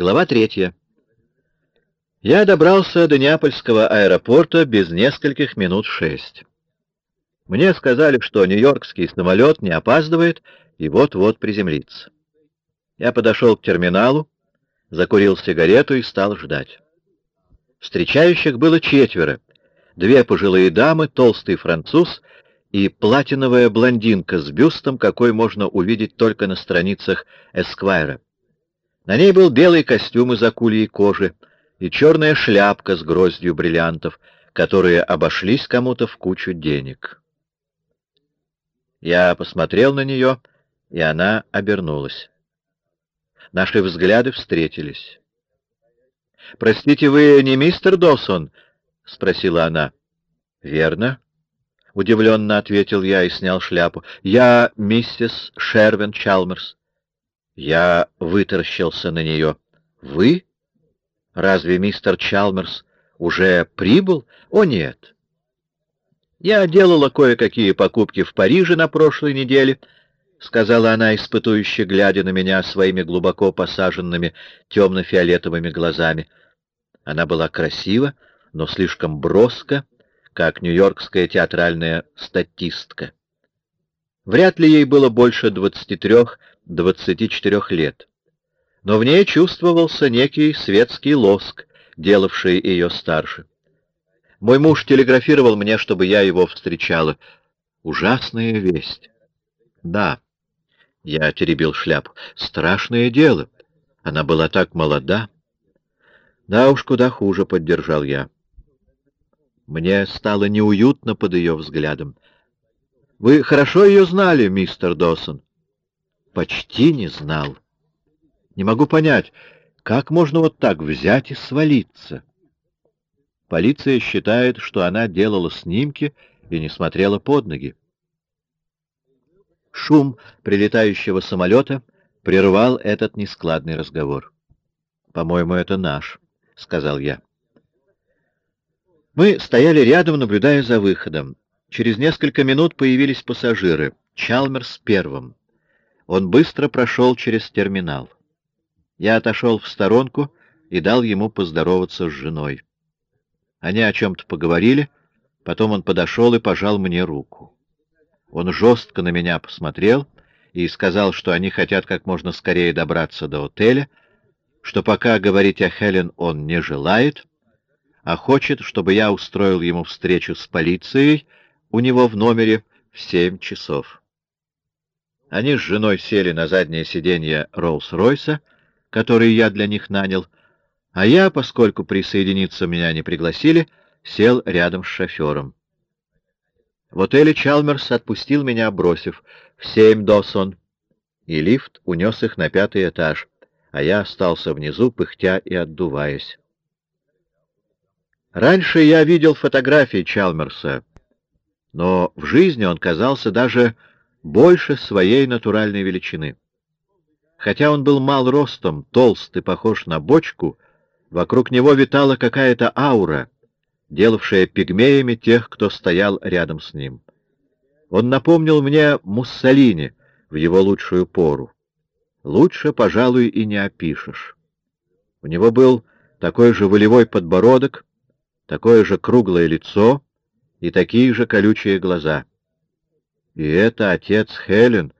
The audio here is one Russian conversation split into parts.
Глава третья. Я добрался до Неапольского аэропорта без нескольких минут шесть. Мне сказали, что нью-йоркский самолет не опаздывает и вот-вот приземлится. Я подошел к терминалу, закурил сигарету и стал ждать. Встречающих было четверо. Две пожилые дамы, толстый француз и платиновая блондинка с бюстом, какой можно увидеть только на страницах Эсквайра. На ней был белый костюм из акульей кожи и черная шляпка с гроздью бриллиантов, которые обошлись кому-то в кучу денег. Я посмотрел на нее, и она обернулась. Наши взгляды встретились. «Простите, вы не мистер Досон?» — спросила она. «Верно», — удивленно ответил я и снял шляпу. «Я миссис Шервин Чалмерс». Я вытаращился на нее. «Вы? Разве мистер Чалмерс уже прибыл? О, нет!» «Я делала кое-какие покупки в Париже на прошлой неделе», — сказала она, испытующе глядя на меня своими глубоко посаженными темно-фиолетовыми глазами. Она была красива, но слишком броско, как нью-йоркская театральная статистка. Вряд ли ей было больше двадцати трех 24 лет. Но в ней чувствовался некий светский лоск, делавший ее старше. Мой муж телеграфировал мне, чтобы я его встречала. Ужасная весть. Да, я теребил шляпу. Страшное дело. Она была так молода. Да уж, куда хуже, поддержал я. Мне стало неуютно под ее взглядом. Вы хорошо ее знали, мистер Досон? почти не знал. Не могу понять, как можно вот так взять и свалиться? Полиция считает, что она делала снимки и не смотрела под ноги. Шум прилетающего самолета прервал этот нескладный разговор. «По-моему, это наш», — сказал я. Мы стояли рядом, наблюдая за выходом. Через несколько минут появились пассажиры. Чалмерс первым. Он быстро прошел через терминал. Я отошел в сторонку и дал ему поздороваться с женой. Они о чем-то поговорили, потом он подошел и пожал мне руку. Он жестко на меня посмотрел и сказал, что они хотят как можно скорее добраться до отеля, что пока говорить о Хелен он не желает, а хочет, чтобы я устроил ему встречу с полицией у него в номере в семь часов. Они с женой сели на заднее сиденье Роллс-Ройса, который я для них нанял, а я, поскольку присоединиться меня не пригласили, сел рядом с шофером. В отеле Чалмерс отпустил меня, бросив в семь Досон, и лифт унес их на пятый этаж, а я остался внизу, пыхтя и отдуваясь. Раньше я видел фотографии Чалмерса, но в жизни он казался даже больше своей натуральной величины. Хотя он был мал ростом, толст и похож на бочку, вокруг него витала какая-то аура, делавшая пигмеями тех, кто стоял рядом с ним. Он напомнил мне Муссолини в его лучшую пору. Лучше, пожалуй, и не опишешь. У него был такой же волевой подбородок, такое же круглое лицо и такие же колючие глаза — и это отец Хелен,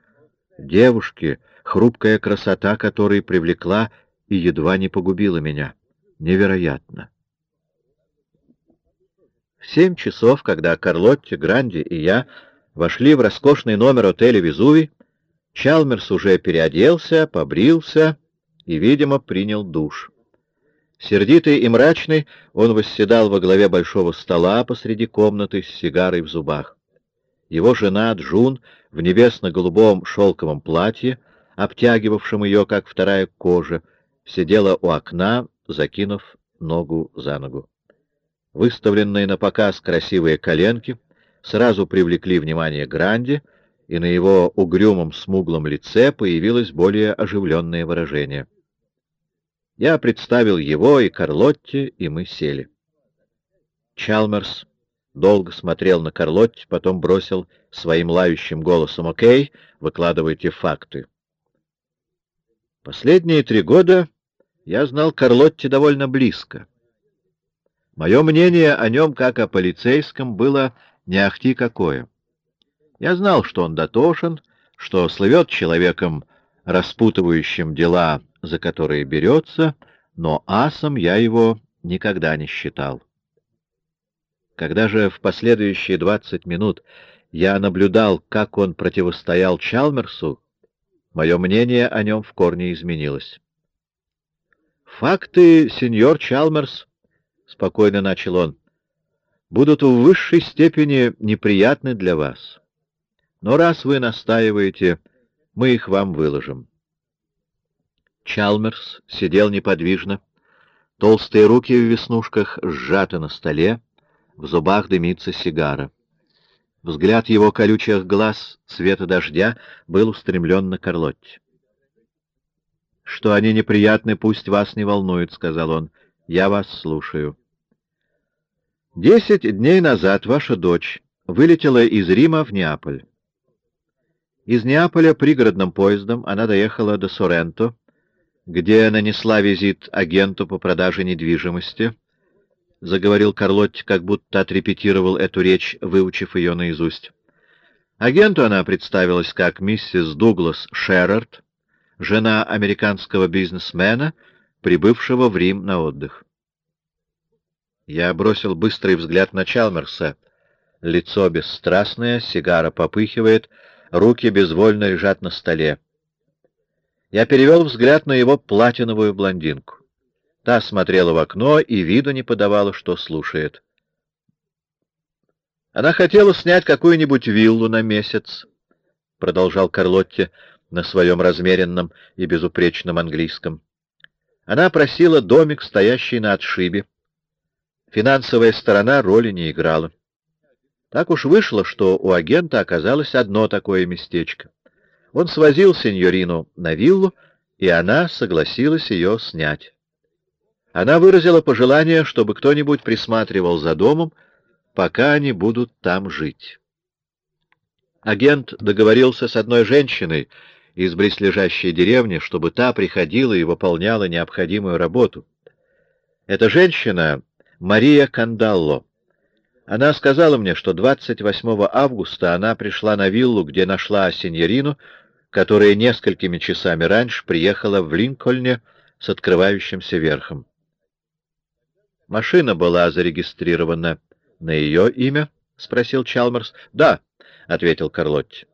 девушки, хрупкая красота которой привлекла и едва не погубила меня. Невероятно. В семь часов, когда Карлотте, Гранди и я вошли в роскошный номер отеля «Везувий», Чалмерс уже переоделся, побрился и, видимо, принял душ. Сердитый и мрачный, он восседал во главе большого стола посреди комнаты с сигарой в зубах. Его жена Джун в небесно-голубом шелковом платье, обтягивавшем ее, как вторая кожа, сидела у окна, закинув ногу за ногу. Выставленные на показ красивые коленки сразу привлекли внимание Гранди, и на его угрюмом смуглом лице появилось более оживленное выражение. Я представил его и Карлотте, и мы сели. Чалмерс долго смотрел на Карлотти, потом бросил своим лающим голосом «Окей, выкладывайте факты». Последние три года Я знал Карлотти довольно близко. Мое мнение о нем, как о полицейском, было не ахти какое. Я знал, что он дотошен, что слывет человеком, распутывающим дела, за которые берется, но асом я его никогда не считал. Когда же в последующие двадцать минут я наблюдал, как он противостоял Чалмерсу, мое мнение о нем в корне изменилось. «Факты, сеньор Чалмерс», — спокойно начал он, — «будут в высшей степени неприятны для вас. Но раз вы настаиваете, мы их вам выложим». Чалмерс сидел неподвижно, толстые руки в веснушках сжаты на столе, в зубах дымится сигара. Взгляд его колючих глаз цвета дождя был устремлен на Карлотте. «Что они неприятны, пусть вас не волнует», — сказал он. «Я вас слушаю». Десять дней назад ваша дочь вылетела из Рима в Неаполь. Из Неаполя пригородным поездом она доехала до Соренто, где нанесла визит агенту по продаже недвижимости, — заговорил Карлотти, как будто отрепетировал эту речь, выучив ее наизусть. Агенту она представилась как миссис Дуглас Шерард, жена американского бизнесмена, прибывшего в Рим на отдых. Я бросил быстрый взгляд на Чалмерса. Лицо бесстрастное, сигара попыхивает, руки безвольно лежат на столе. Я перевел взгляд на его платиновую блондинку. Та смотрела в окно и виду не подавала, что слушает. Она хотела снять какую-нибудь виллу на месяц, — продолжал Карлотте на своем размеренном и безупречном английском. Она просила домик, стоящий на отшибе. Финансовая сторона роли не играла. Так уж вышло, что у агента оказалось одно такое местечко. Он свозил сеньорину на виллу, и она согласилась ее снять. Она выразила пожелание, чтобы кто-нибудь присматривал за домом, пока они будут там жить. Агент договорился с одной женщиной из близлежащей деревни, чтобы та приходила и выполняла необходимую работу. Эта женщина — Мария Кандалло. Она сказала мне, что 28 августа она пришла на виллу, где нашла сеньорину, которая несколькими часами раньше приехала в Линкольне с открывающимся верхом. Машина была зарегистрирована на ее имя? — спросил Чалмерс. — Да, — ответил Карлотти.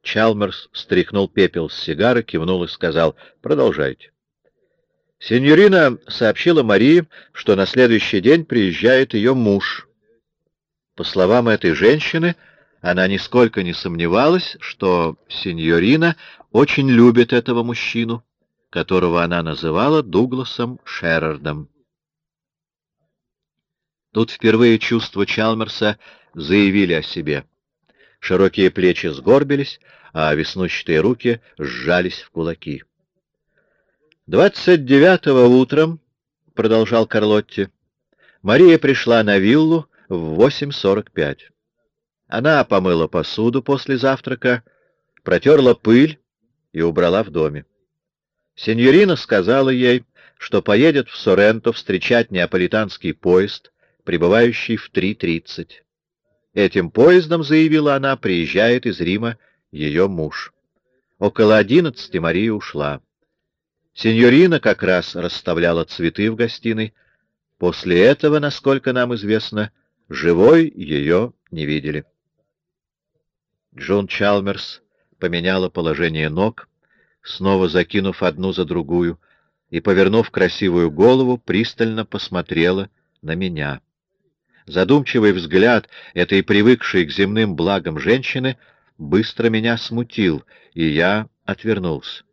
Чалмерс стряхнул пепел с сигары, кивнул и сказал, — продолжайте. Сеньорина сообщила Марии, что на следующий день приезжает ее муж. По словам этой женщины, она нисколько не сомневалась, что сеньорина очень любит этого мужчину, которого она называла Дугласом Шерардом. Тут впервые чувства Чалмерса заявили о себе. Широкие плечи сгорбились, а веснущатые руки сжались в кулаки. «Двадцать девятого утром, — продолжал Карлотти, — Мария пришла на виллу в восемь сорок пять. Она помыла посуду после завтрака, протерла пыль и убрала в доме. Сеньорина сказала ей, что поедет в Соренто встречать неаполитанский поезд, прибывающий в 3.30. Этим поездом, заявила она, приезжает из Рима ее муж. Около одиннадцати Мария ушла. Сеньорина как раз расставляла цветы в гостиной. После этого, насколько нам известно, живой ее не видели. Джон Чалмерс поменяла положение ног, снова закинув одну за другую, и, повернув красивую голову, пристально посмотрела на меня. Задумчивый взгляд этой привыкшей к земным благам женщины быстро меня смутил, и я отвернулся.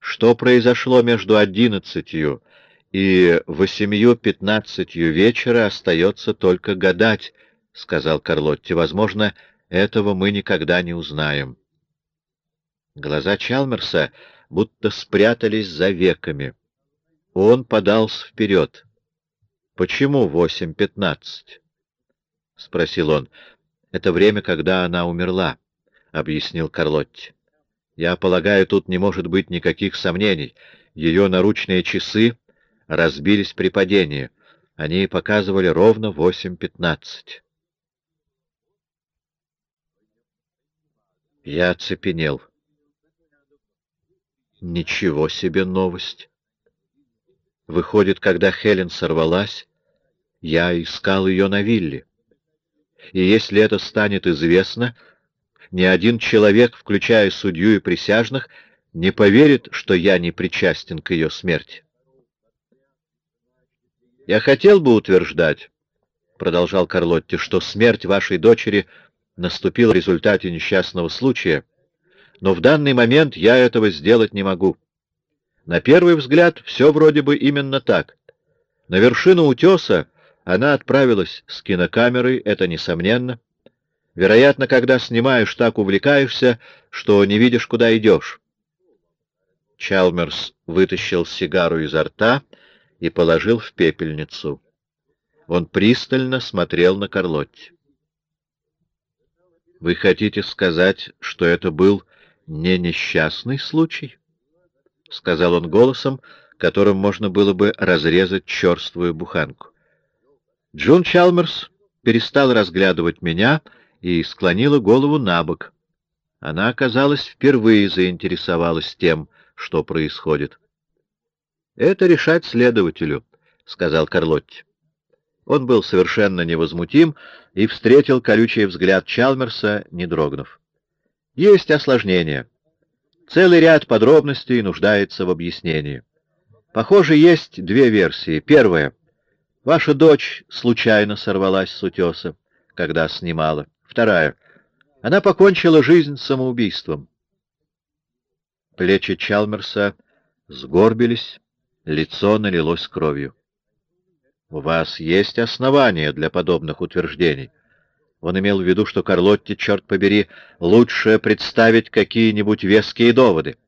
Что произошло между одиннадцатью и восемью пятнадцатью вечера, остается только гадать, — сказал Карлотти. Возможно, этого мы никогда не узнаем. Глаза Чалмерса будто спрятались за веками. Он подался вперед. «Почему восемь пятнадцать?» — спросил он. «Это время, когда она умерла», — объяснил Карлотти. «Я полагаю, тут не может быть никаких сомнений. Ее наручные часы разбились при падении. Они показывали ровно восемь пятнадцать. Я оцепенел. Ничего себе новость! Выходит, когда Хелен сорвалась, я искал ее на вилле. И если это станет известно, ни один человек, включая судью и присяжных, не поверит, что я не причастен к ее смерти. «Я хотел бы утверждать, — продолжал Карлотти, — что смерть вашей дочери наступила в результате несчастного случая, но в данный момент я этого сделать не могу. На первый взгляд все вроде бы именно так. На вершину утеса она отправилась с кинокамерой, это несомненно. Вероятно, когда снимаешь, так увлекаешься, что не видишь, куда идешь. Чалмерс вытащил сигару изо рта и положил в пепельницу. Он пристально смотрел на Карлотти. «Вы хотите сказать, что это был не несчастный случай?» — сказал он голосом, которым можно было бы разрезать черствую буханку. Джун Чалмерс перестал разглядывать меня и склонила голову на бок. Она, казалось, впервые заинтересовалась тем, что происходит. — Это решать следователю, — сказал Карлотти. Он был совершенно невозмутим и встретил колючий взгляд Чалмерса, не дрогнув. — Есть осложнения. Целый ряд подробностей нуждается в объяснении. Похоже, есть две версии. Первая. Ваша дочь случайно сорвалась с утеса, когда снимала. Вторая. Она покончила жизнь самоубийством. Плечи Чалмерса сгорбились, лицо налилось кровью. «У вас есть основания для подобных утверждений?» Он имел в виду, что Карлотте, черт побери, лучше представить какие-нибудь веские доводы.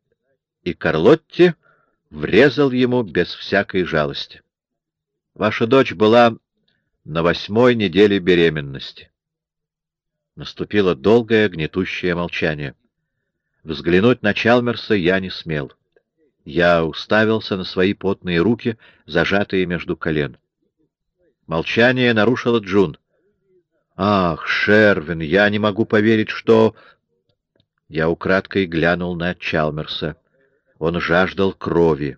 И Карлотте врезал ему без всякой жалости. «Ваша дочь была на восьмой неделе беременности». Наступило долгое гнетущее молчание. Взглянуть на Чалмерса я не смел. Я уставился на свои потные руки, зажатые между колен. Молчание нарушило Джун. «Ах, Шервин, я не могу поверить, что...» Я украдкой глянул на Чалмерса. Он жаждал крови.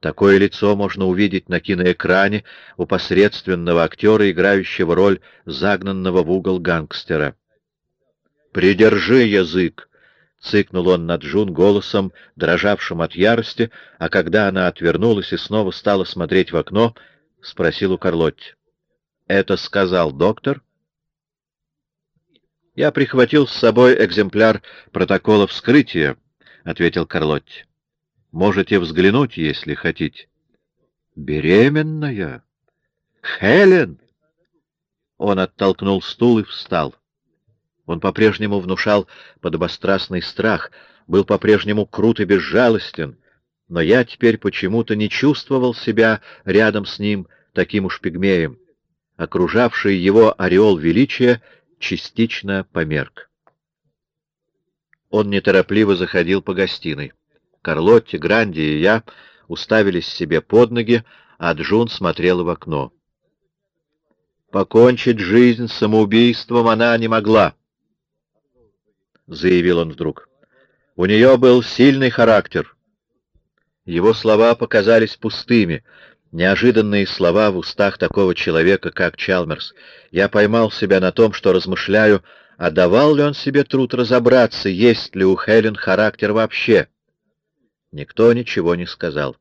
Такое лицо можно увидеть на киноэкране у посредственного актера, играющего роль загнанного в угол гангстера. «Придержи язык!» — цыкнул он над Джун голосом, дрожавшим от ярости, а когда она отвернулась и снова стала смотреть в окно, спросил у Карлотти. — Это сказал доктор? — Я прихватил с собой экземпляр протокола вскрытия, — ответил Карлотти. — Можете взглянуть, если хотите. — Беременная? Хелен? Он оттолкнул стул и встал. — он по-прежнему внушал подобострастный страх, был по-прежнему крут и безжалостен, но я теперь почему-то не чувствовал себя рядом с ним таким уж пигмеем. Окружавший его ореол величия частично померк. Он неторопливо заходил по гостиной. Карлотти, Гранди и я уставились себе под ноги, а Джун смотрела в окно. Покончить жизнь самоубийством она не могла. — заявил он вдруг. «У нее был сильный характер». Его слова показались пустыми, неожиданные слова в устах такого человека, как Чалмерс. Я поймал себя на том, что размышляю, а давал ли он себе труд разобраться, есть ли у Хелен характер вообще. Никто ничего не сказал.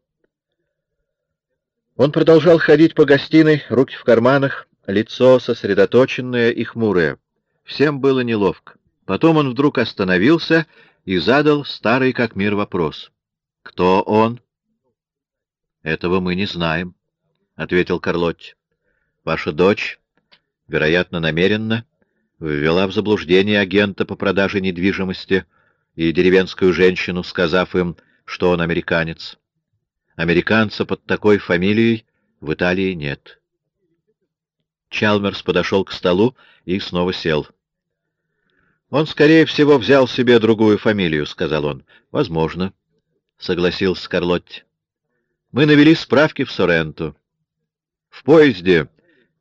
Он продолжал ходить по гостиной, руки в карманах, лицо сосредоточенное и хмурое. Всем было неловко. Потом он вдруг остановился и задал старый как мир вопрос. «Кто он?» «Этого мы не знаем», — ответил Карлотти. «Ваша дочь, вероятно, намеренно, ввела в заблуждение агента по продаже недвижимости и деревенскую женщину, сказав им, что он американец. Американца под такой фамилией в Италии нет». Чалмерс подошел к столу и снова сел. «Он, скорее всего, взял себе другую фамилию», — сказал он. «Возможно», — согласился Карлотти. Мы навели справки в Соренто. В поезде,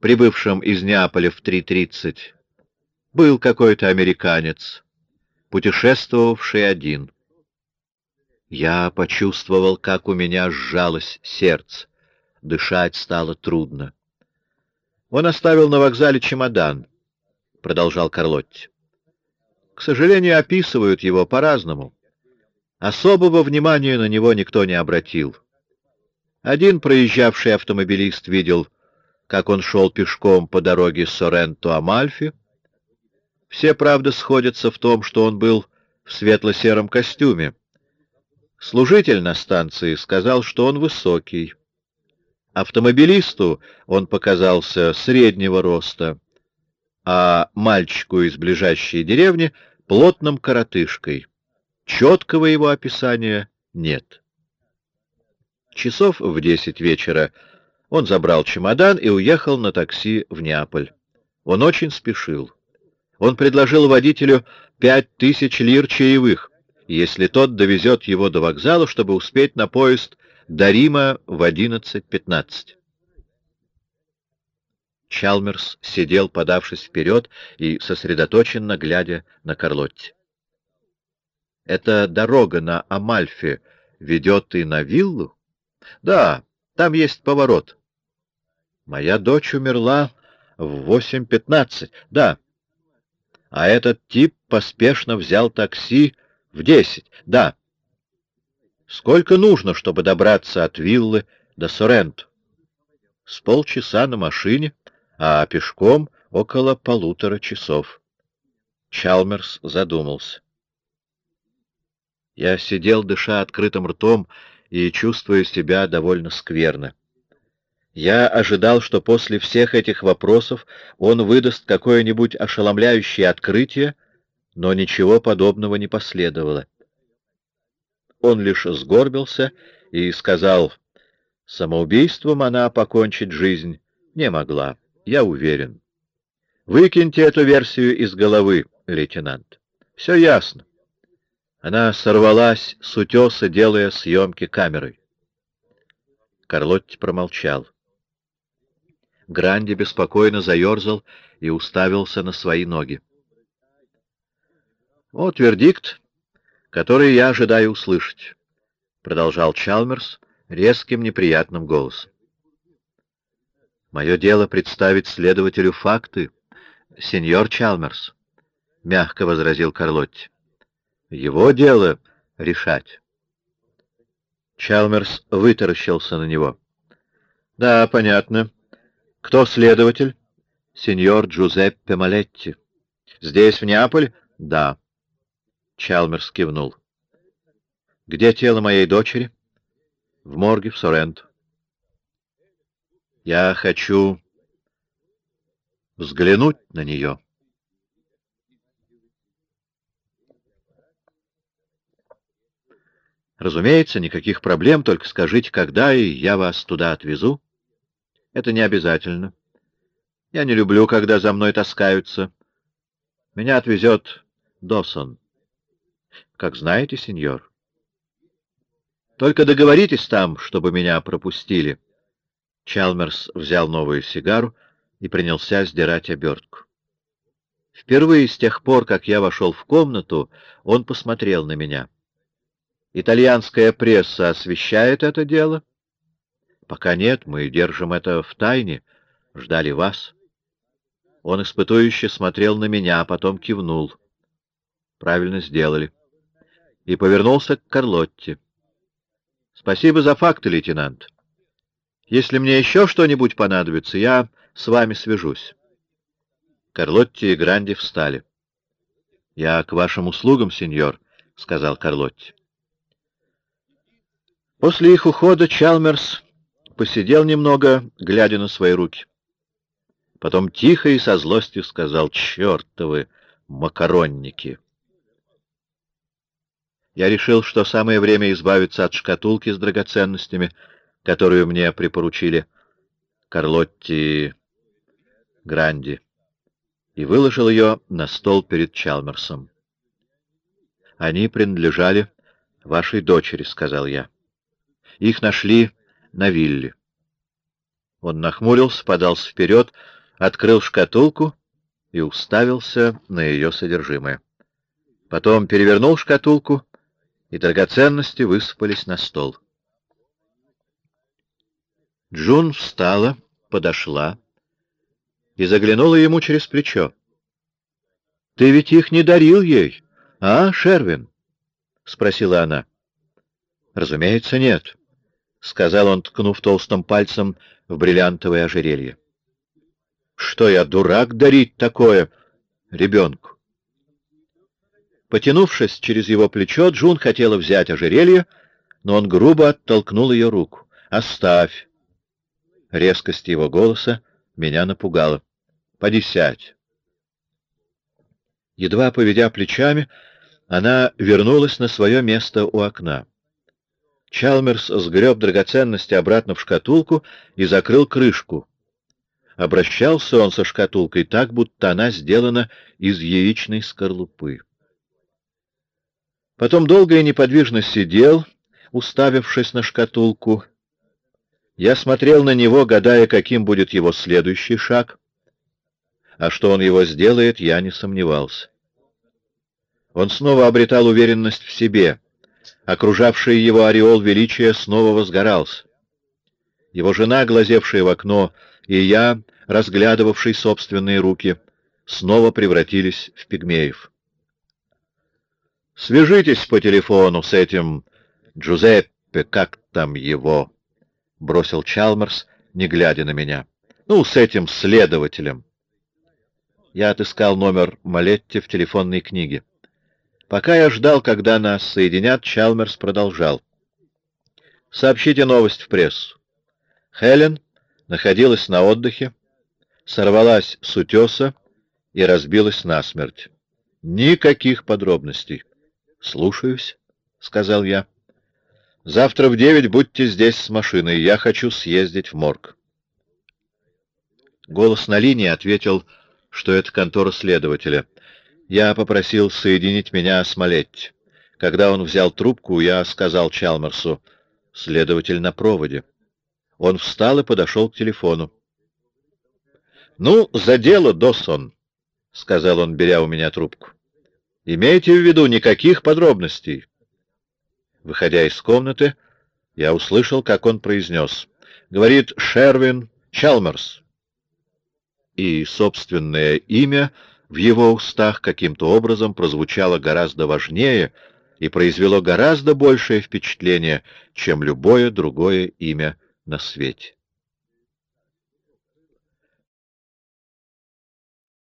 прибывшем из Неаполя в 3.30, был какой-то американец, путешествовавший один. Я почувствовал, как у меня сжалось сердце. Дышать стало трудно. Он оставил на вокзале чемодан, — продолжал Карлотти. К сожалению, описывают его по-разному. Особого внимания на него никто не обратил. Один проезжавший автомобилист видел, как он шел пешком по дороге Соренто-Амальфи. Все, правда, сходятся в том, что он был в светло-сером костюме. Служитель на станции сказал, что он высокий. Автомобилисту он показался среднего роста, а мальчику из ближайшей деревни — плотным коротышкой. Четкого его описания нет. Часов в десять вечера он забрал чемодан и уехал на такси в Неаполь. Он очень спешил. Он предложил водителю пять тысяч лир чаевых, если тот довезет его до вокзала, чтобы успеть на поезд до Рима в 11.15. Чалмерс сидел, подавшись вперед и сосредоточенно глядя на Карлотти. «Эта дорога на Амальфе ведет и на виллу?» «Да, там есть поворот». «Моя дочь умерла в 8.15. Да. А этот тип поспешно взял такси в десять, да. Сколько нужно, чтобы добраться от виллы до Соренто? С полчаса на машине, а пешком около полутора часов. Чалмерс задумался. Я сидел, дыша открытым ртом, и чувствую себя довольно скверно. Я ожидал, что после всех этих вопросов он выдаст какое-нибудь ошеломляющее открытие, но ничего подобного не последовало. Он лишь сгорбился и сказал, самоубийством она покончить жизнь не могла, я уверен. Выкиньте эту версию из головы, лейтенант. Все ясно. Она сорвалась с утеса, делая съемки камерой. Карлотти промолчал. Гранди беспокойно заерзал и уставился на свои ноги. Вот вердикт, который я ожидаю услышать, — продолжал Чалмерс резким неприятным голосом. Мое дело представить следователю факты, сеньор Чалмерс, — мягко возразил Карлотти. Его дело решать. Чалмерс вытаращился на него. — Да, понятно. Кто следователь? — Сеньор Джузеппе Малетти. — Здесь, в Неаполь? — Да. Чалмерс кивнул. «Где тело моей дочери?» «В морге в Соренто». «Я хочу взглянуть на нее». Разумеется, никаких проблем, только скажите, когда, и я вас туда отвезу. Это не обязательно. Я не люблю, когда за мной таскаются. Меня отвезет Досон. Как знаете, сеньор. Только договоритесь там, чтобы меня пропустили. Чалмерс взял новую сигару и принялся сдирать обертку. Впервые с тех пор, как я вошел в комнату, он посмотрел на меня. Итальянская пресса освещает это дело? Пока нет, мы держим это в тайне, ждали вас. Он испытующе смотрел на меня, а потом кивнул. Правильно сделали и повернулся к Карлотте. — Спасибо за факты, лейтенант. Если мне еще что-нибудь понадобится, я с вами свяжусь. Карлотти и Гранди встали. — Я к вашим услугам, сеньор, — сказал Карлотти. После их ухода Чалмерс посидел немного, глядя на свои руки. Потом тихо и со злостью сказал «Чертовы макаронники!» Я решил, что самое время избавиться от шкатулки с драгоценностями, которую мне припоручили Карлотти Гранди, и выложил ее на стол перед Чалмерсом. «Они принадлежали вашей дочери», — сказал я. «Их нашли на Вилли. Он нахмурился, подался вперед, открыл шкатулку и уставился на ее содержимое. Потом перевернул шкатулку, и драгоценности высыпались на стол. Джун встала, подошла и заглянула ему через плечо. — Ты ведь их не дарил ей, а, Шервин? — спросила она. — Разумеется, нет, — сказал он, ткнув толстым пальцем в бриллиантовое ожерелье. — Что я, дурак, дарить такое ребенку? Потянувшись через его плечо, Джун хотела взять ожерелье, но он грубо оттолкнул ее руку. «Оставь!» Резкость его голоса меня напугала. «Поди сядь!» Едва поведя плечами, она вернулась на свое место у окна. Чалмерс сгреб драгоценности обратно в шкатулку и закрыл крышку. Обращался он со шкатулкой так, будто она сделана из яичной скорлупы. Потом долго и неподвижно сидел, уставившись на шкатулку. Я смотрел на него, гадая, каким будет его следующий шаг, а что он его сделает, я не сомневался. Он снова обретал уверенность в себе. Окружавший его ореол величия снова возгорался. Его жена, глазевшая в окно, и я, разглядывавший собственные руки, снова превратились в пигмеев. Свяжитесь по телефону с этим Джузеппе, как там его, — бросил Чалмерс, не глядя на меня. Ну, с этим следователем. Я отыскал номер Малетти в телефонной книге. Пока я ждал, когда нас соединят, Чалмерс продолжал. Сообщите новость в прессу. Хелен находилась на отдыхе, сорвалась с утеса и разбилась насмерть. Никаких подробностей. «Слушаюсь», — сказал я. «Завтра в девять будьте здесь с машиной. Я хочу съездить в морг». Голос на линии ответил, что это контора следователя. Я попросил соединить меня с Малетти. Когда он взял трубку, я сказал Чалмерсу, «Следователь на проводе». Он встал и подошел к телефону. «Ну, за дело, Доссон», — сказал он, беря у меня трубку. Имейте в виду, никаких подробностей. Выходя из комнаты, я услышал, как он произнес. Говорит Шервин Чалмерс. И собственное имя в его устах каким-то образом прозвучало гораздо важнее и произвело гораздо большее впечатление, чем любое другое имя на свете.